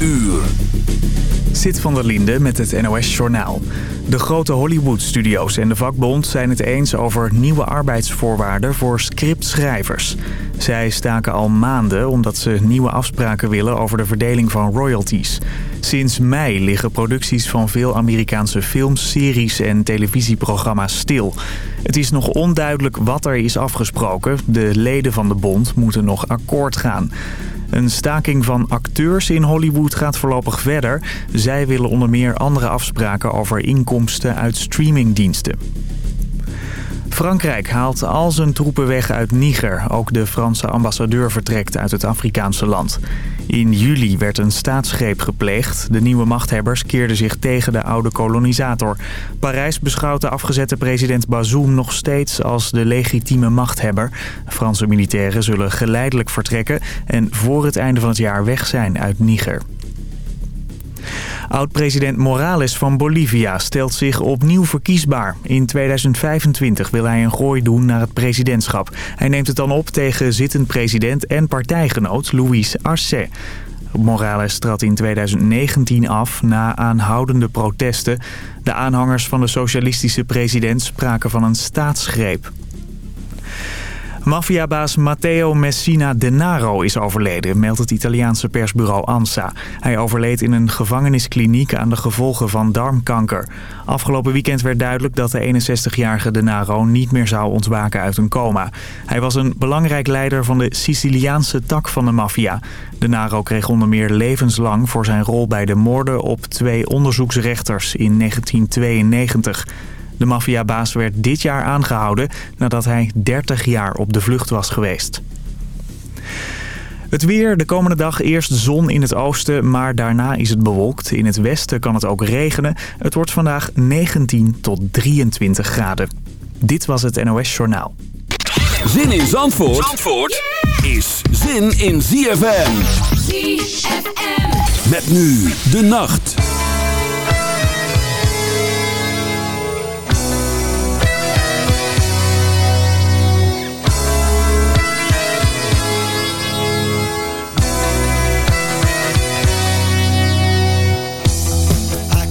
uur. Zit van der Linde met het NOS-journaal. De grote Hollywood-studio's en de vakbond zijn het eens over nieuwe arbeidsvoorwaarden voor scriptschrijvers. Zij staken al maanden omdat ze nieuwe afspraken willen over de verdeling van royalties. Sinds mei liggen producties van veel Amerikaanse films, series en televisieprogramma's stil. Het is nog onduidelijk wat er is afgesproken. De leden van de bond moeten nog akkoord gaan. Een staking van acteurs in Hollywood gaat voorlopig verder. Zij willen onder meer andere afspraken over inkomsten uit streamingdiensten. Frankrijk haalt al zijn troepen weg uit Niger. Ook de Franse ambassadeur vertrekt uit het Afrikaanse land. In juli werd een staatsgreep gepleegd. De nieuwe machthebbers keerden zich tegen de oude kolonisator. Parijs beschouwt de afgezette president Bazoum nog steeds als de legitieme machthebber. Franse militairen zullen geleidelijk vertrekken en voor het einde van het jaar weg zijn uit Niger. Oud-president Morales van Bolivia stelt zich opnieuw verkiesbaar. In 2025 wil hij een gooi doen naar het presidentschap. Hij neemt het dan op tegen zittend president en partijgenoot Luis Arce. Morales trad in 2019 af na aanhoudende protesten. De aanhangers van de socialistische president spraken van een staatsgreep. Maffiabaas Matteo Messina Denaro is overleden, meldt het Italiaanse persbureau ANSA. Hij overleed in een gevangeniskliniek aan de gevolgen van darmkanker. Afgelopen weekend werd duidelijk dat de 61-jarige Denaro niet meer zou ontwaken uit een coma. Hij was een belangrijk leider van de Siciliaanse tak van de maffia. Denaro kreeg onder meer levenslang voor zijn rol bij de moorden op twee onderzoeksrechters in 1992. De maffiabaas werd dit jaar aangehouden nadat hij 30 jaar op de vlucht was geweest. Het weer, de komende dag eerst zon in het oosten, maar daarna is het bewolkt. In het westen kan het ook regenen. Het wordt vandaag 19 tot 23 graden. Dit was het NOS Journaal. Zin in Zandvoort, Zandvoort is zin in ZFM. ZFM. Met nu de nacht.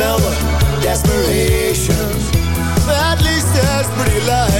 Smell the desperation. At least there's pretty lights.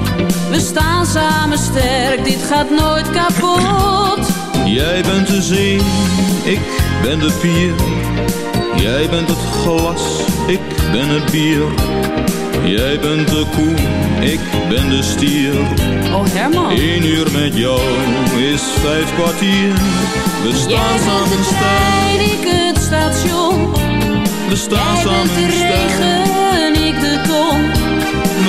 We staan samen sterk, dit gaat nooit kapot. Jij bent de zee, ik ben de pier. Jij bent het glas, ik ben het bier. Jij bent de koe, ik ben de stier. Oh Herman. Eén uur met jou is vijf kwartier. We staan samen sterk. ik het station. We staan Jij samen bent de sterk. regen, ik de ton.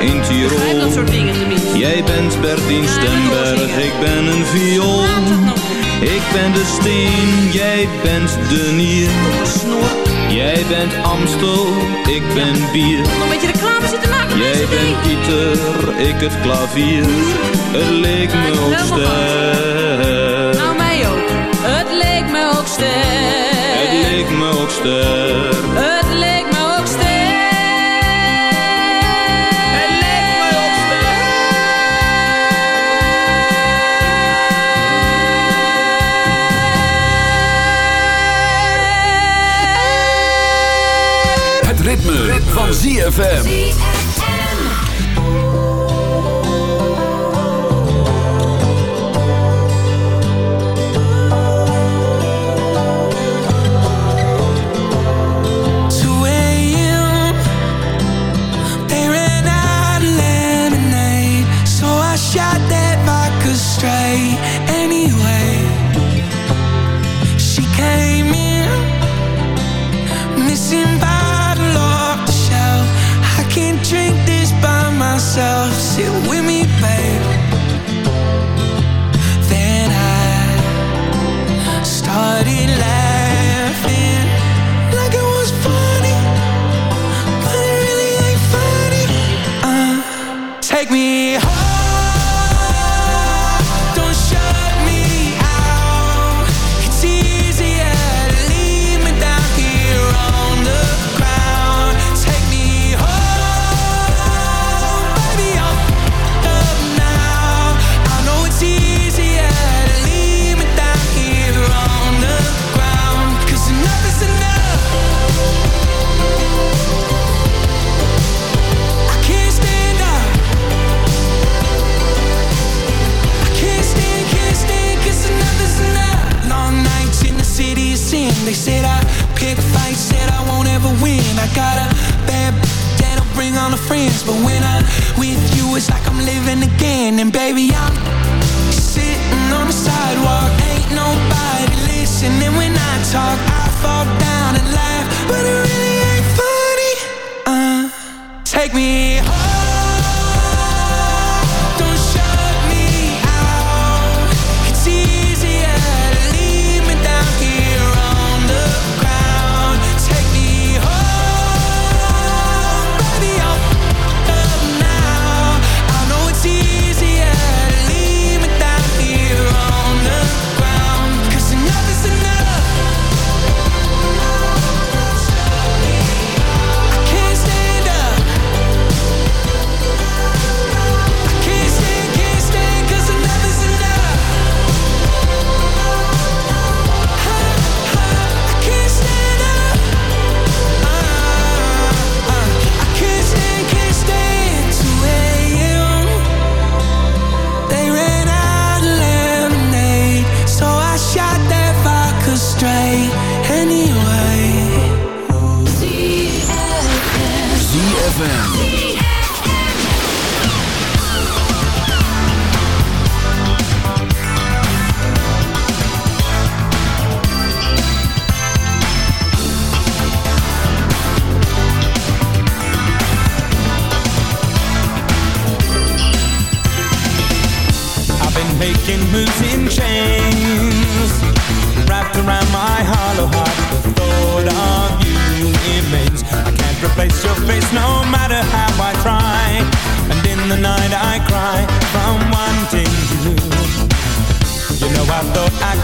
in Tirol. dat soort dingen tenminste. Jij bent Bertien Ja, Stemberg, ik ben een viool. Niet. Ik ben de steen, jij bent de nier. Jij bent Amstel, ik ben bier. Nog een beetje reclame zitten maken Jij bent. Pieter, ik het klavier. Het leek me ook sterk. Nou, mij ook. Het leek me ook sterk. Het leek me ook sterk. ZFM.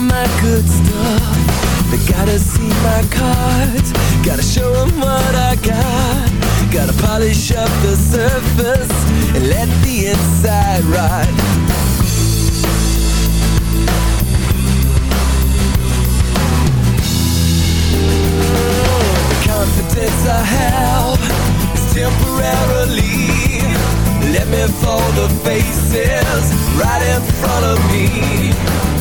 All my good stuff. They gotta see my cards. Gotta show them what I got. Gotta polish up the surface and let the inside ride. The confidence I have is temporarily let me fold the faces right in front of me.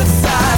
Just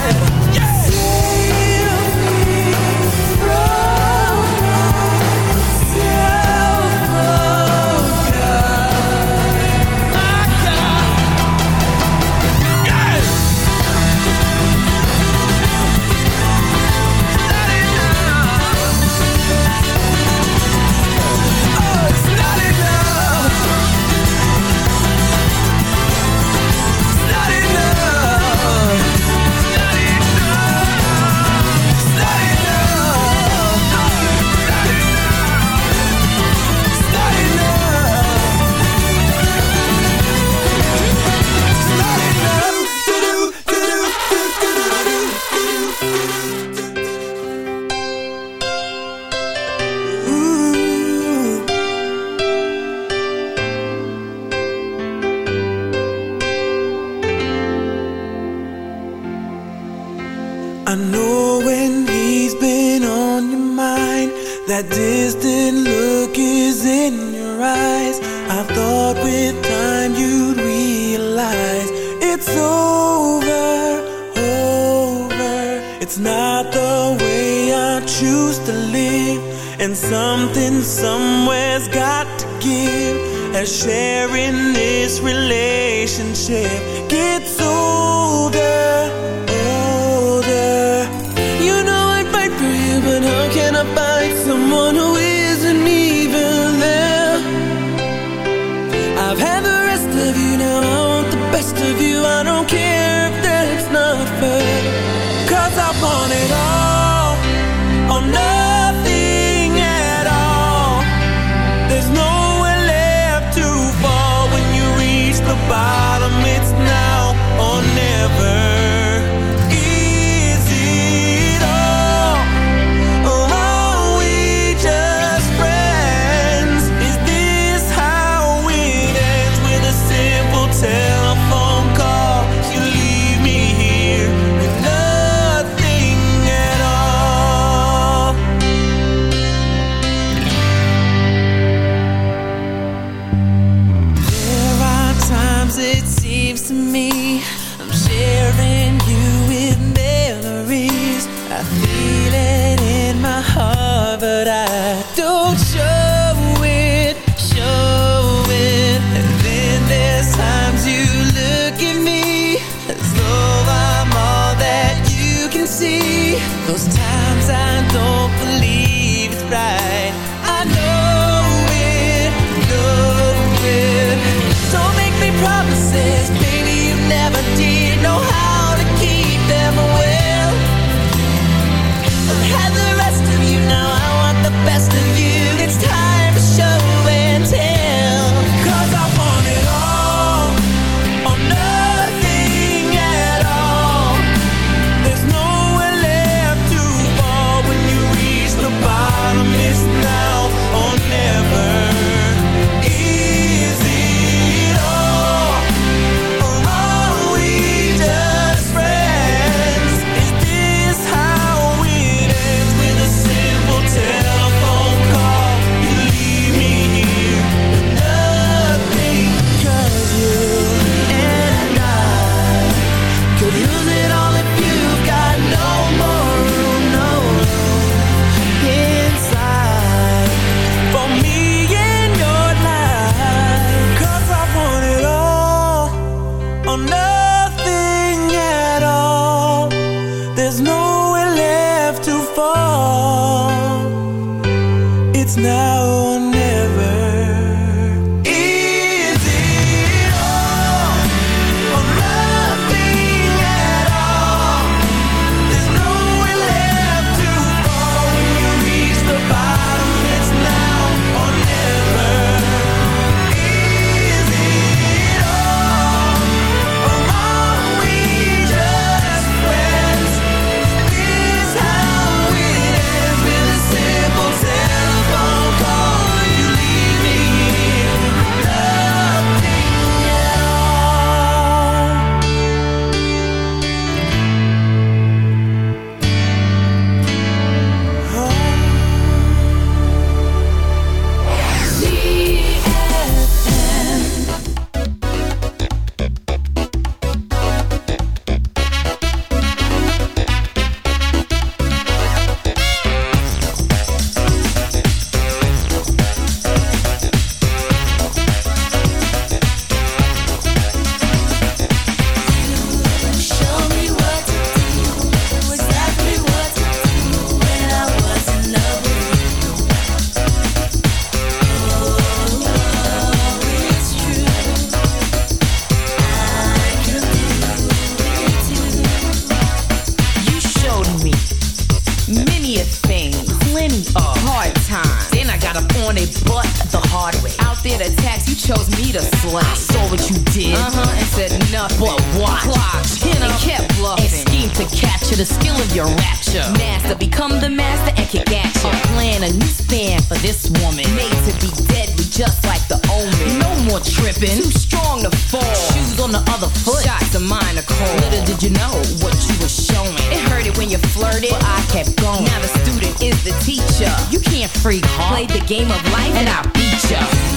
you chose me to slay. I saw what you did, uh-huh, and said nothing but watch. Clocked, and up, kept bluffing. And schemed to capture the skill of your rapture. Master, become the master and kick at you. plan a new span for this woman. Made to be deadly, just like the omen. No more tripping, too strong to fall. Shoes on the other foot, shots of mine are cold. Little did you know what you were showing. It hurted when you flirted, but I kept going. Now the student is the teacher. You can't freak, huh? Played the game of life, and I beat you.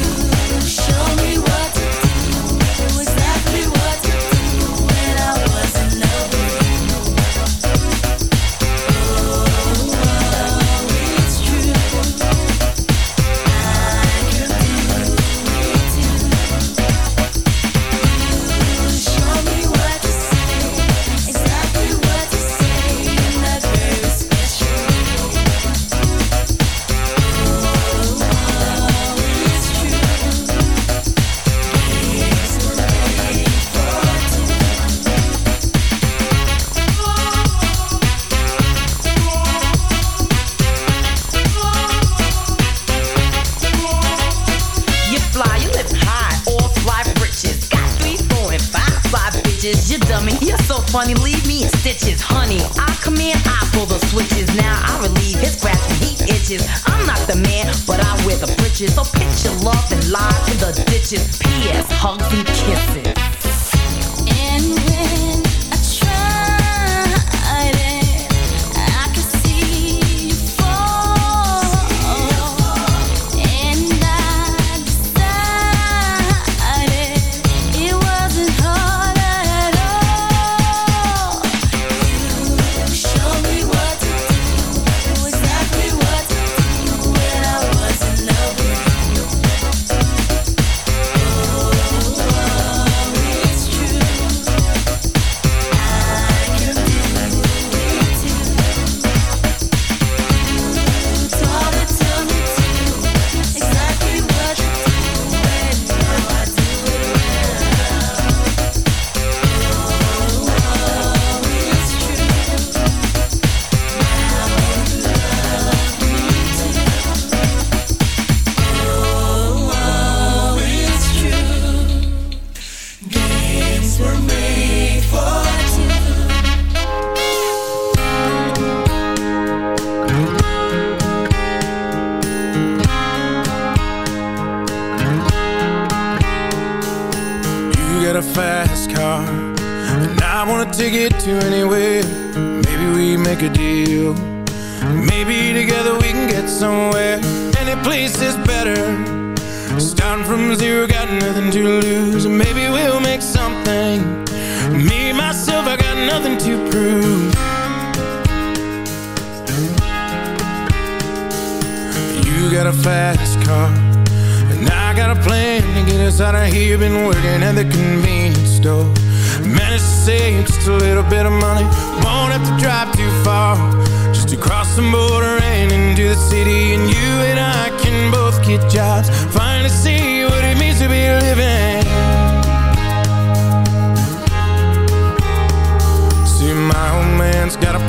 Tell me what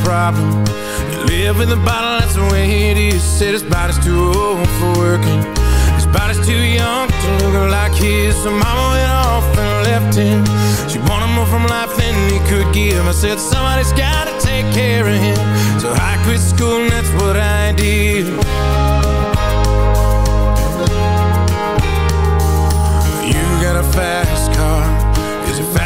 problem. You live in the bottle, that's the way it is. Said his body's too old for working. His body's too young to look like his. So mama went off and left him. She wanted more from life than he could give. I said, somebody's gotta take care of him. So I quit school and that's what I did. You got a fast car. Is it fast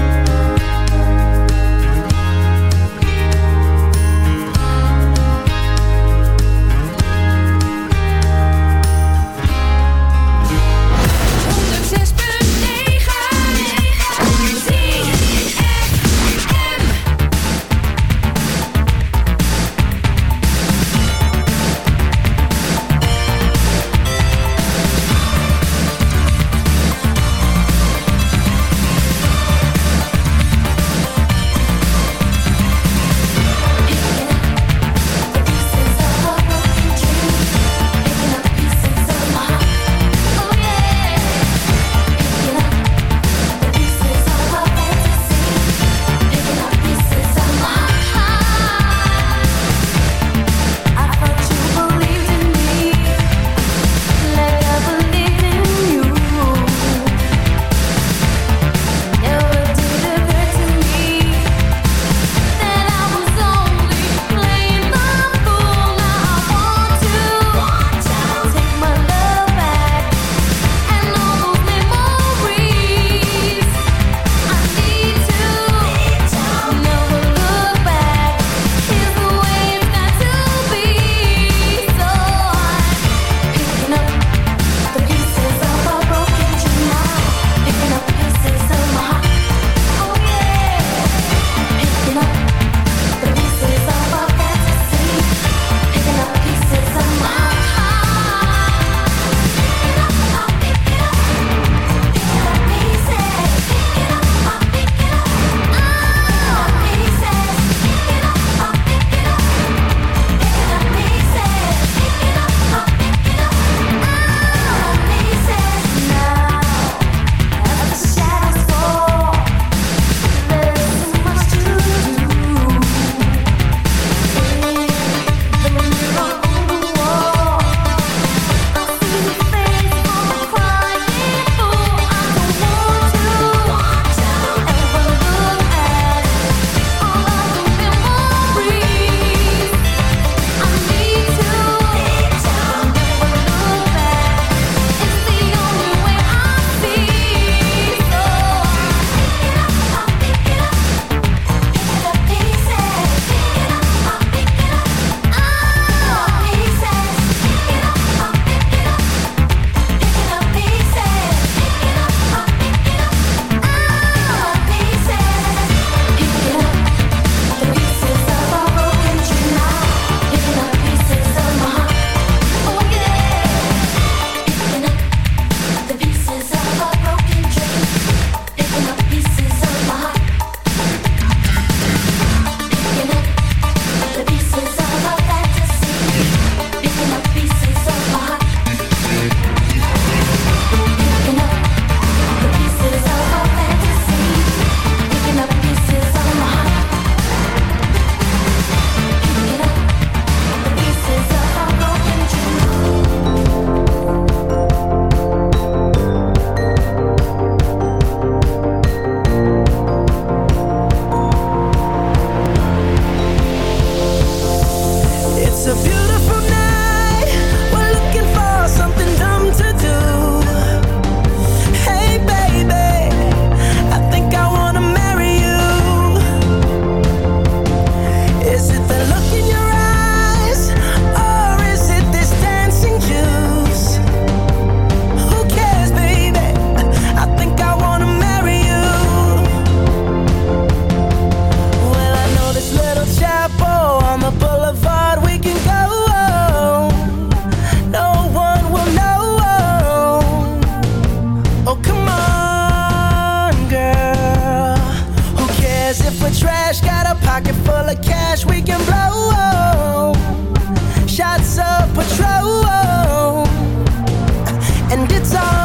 And it's on,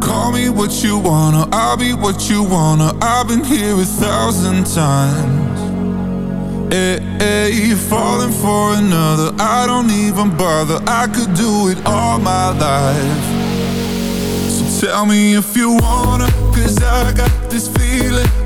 Call me what you wanna, I'll be what you wanna. I've been here a thousand times. Eh, hey, hey, you're falling for another. I don't even bother. I could do it all my life. So tell me if you wanna, cause I got this feeling.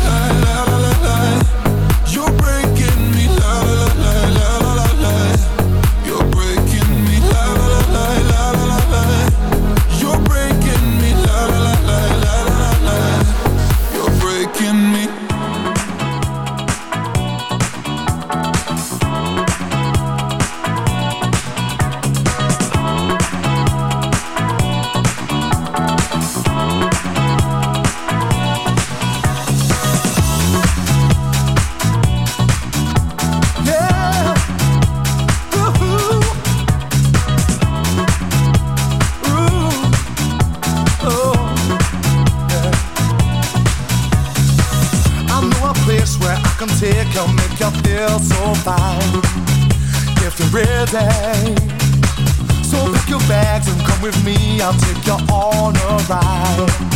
I'll take you on a ride.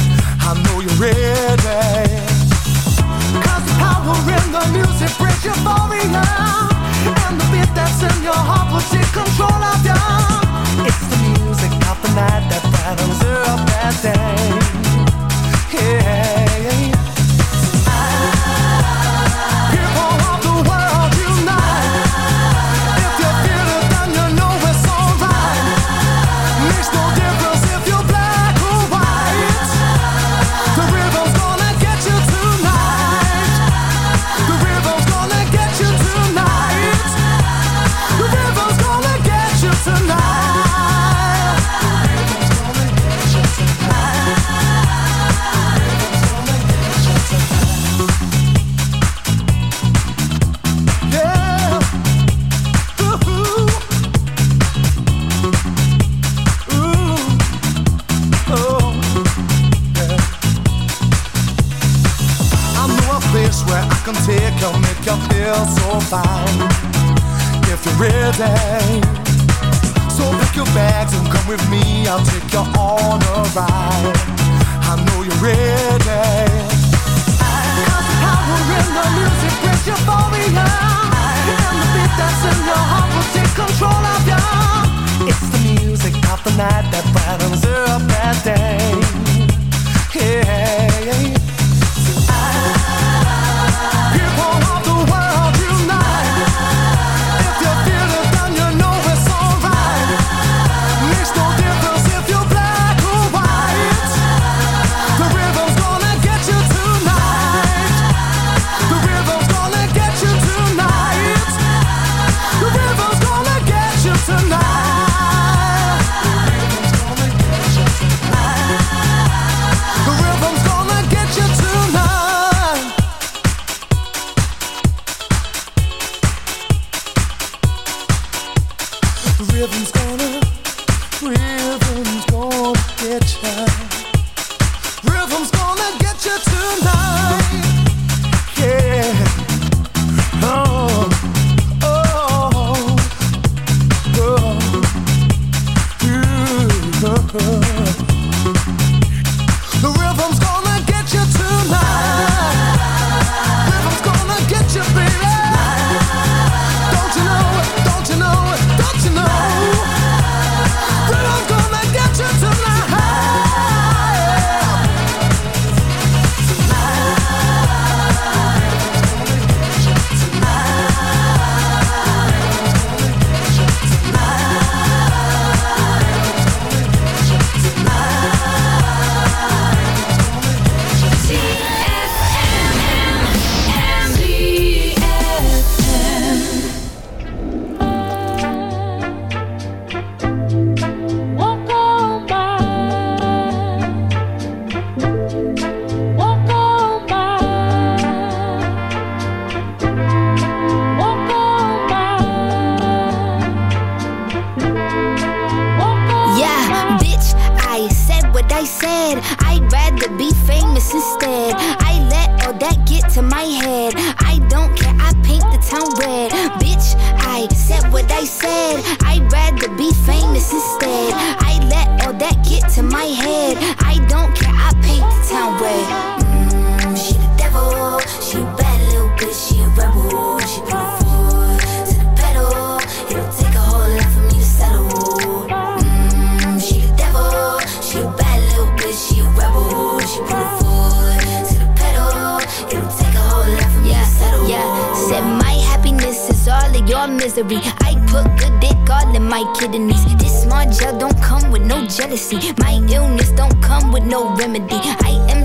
misery. I put good dick all in my kidneys. This smart gel don't come with no jealousy. My illness don't come with no remedy. I am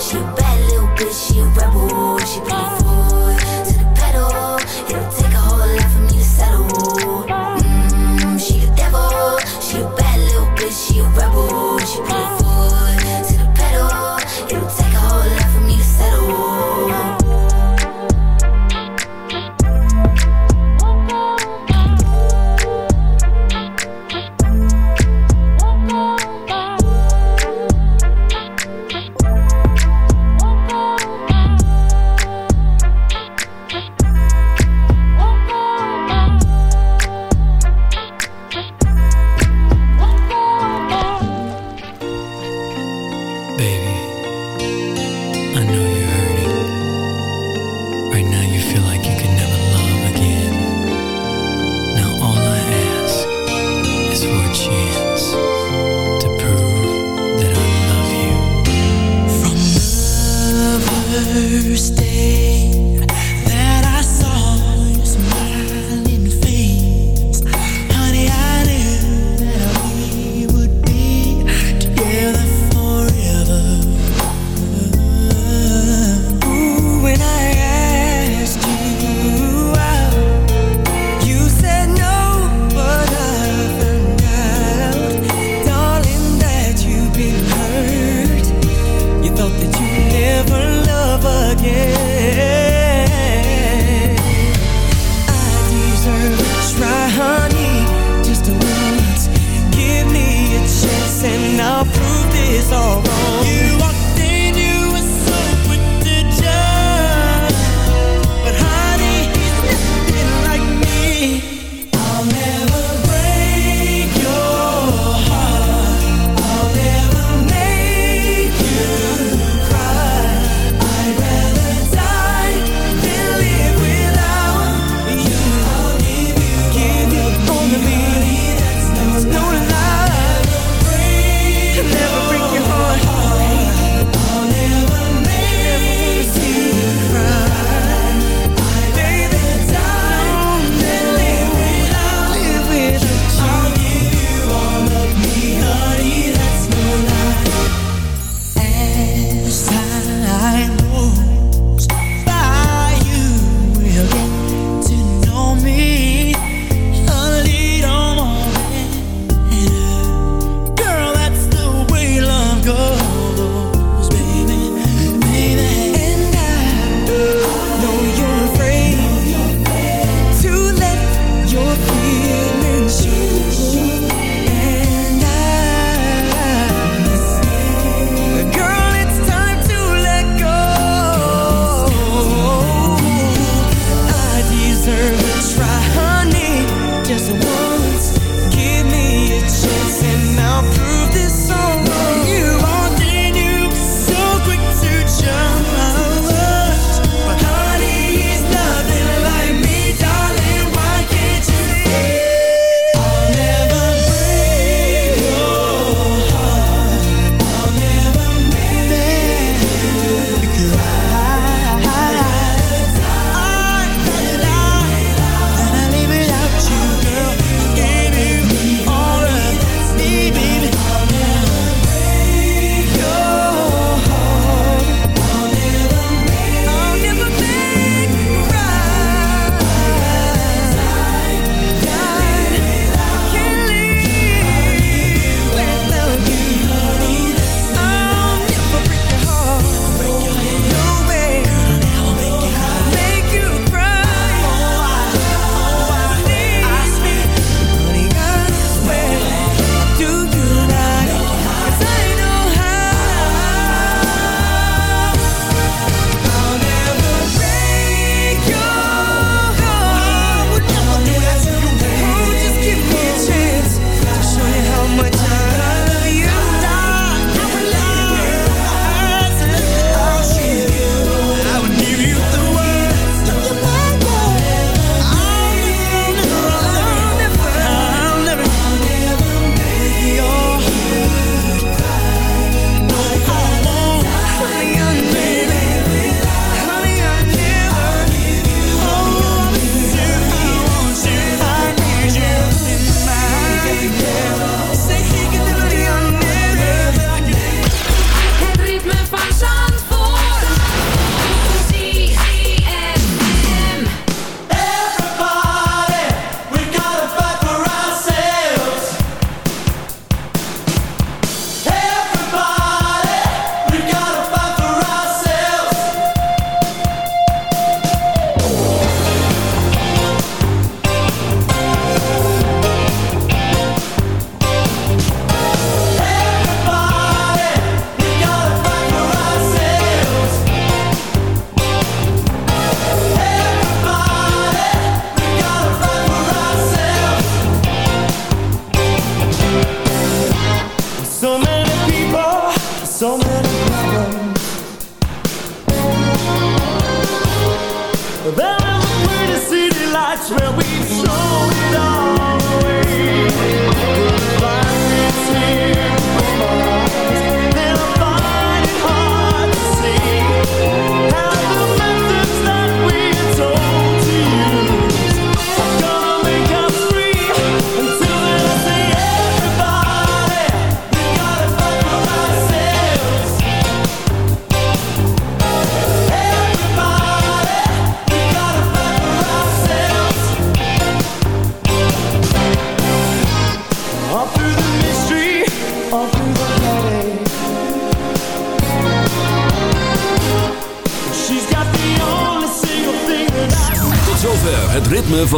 She a bad little bitch, she a rebel. She put foot to the pedal. It'll take a whole lot for me to settle. Mm, she the devil, she a bad little bitch, she a rebel.